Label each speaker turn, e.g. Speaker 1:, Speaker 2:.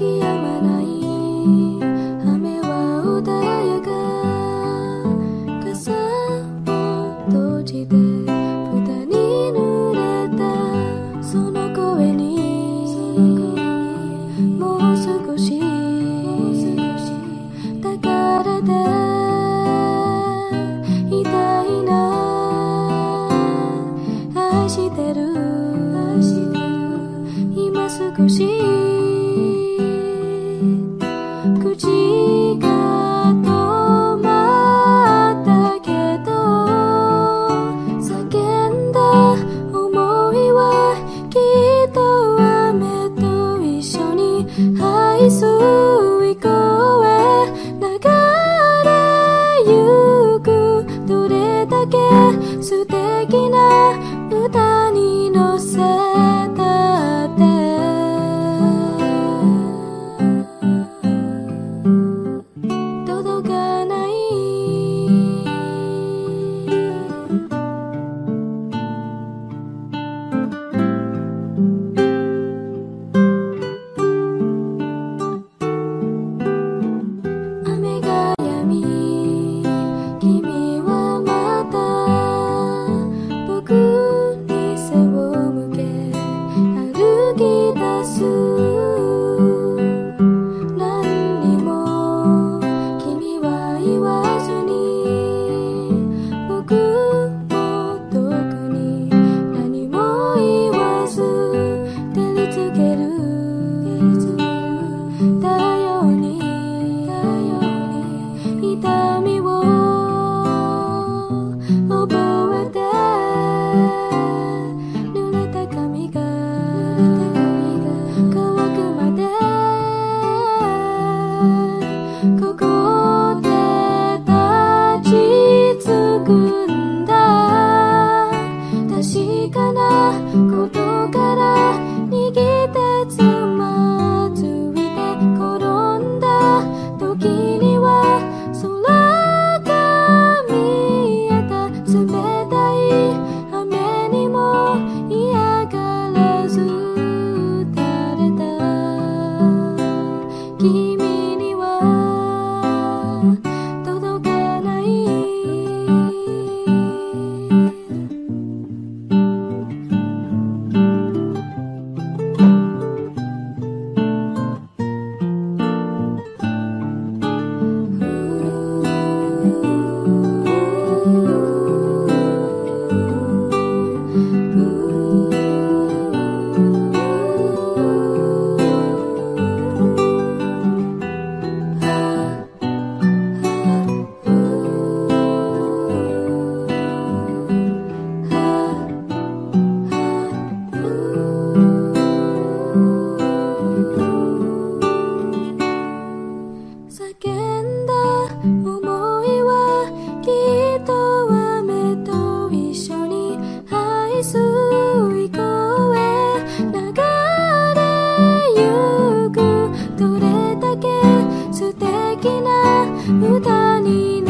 Speaker 1: Yamada. 素敵だけ素敵な歌に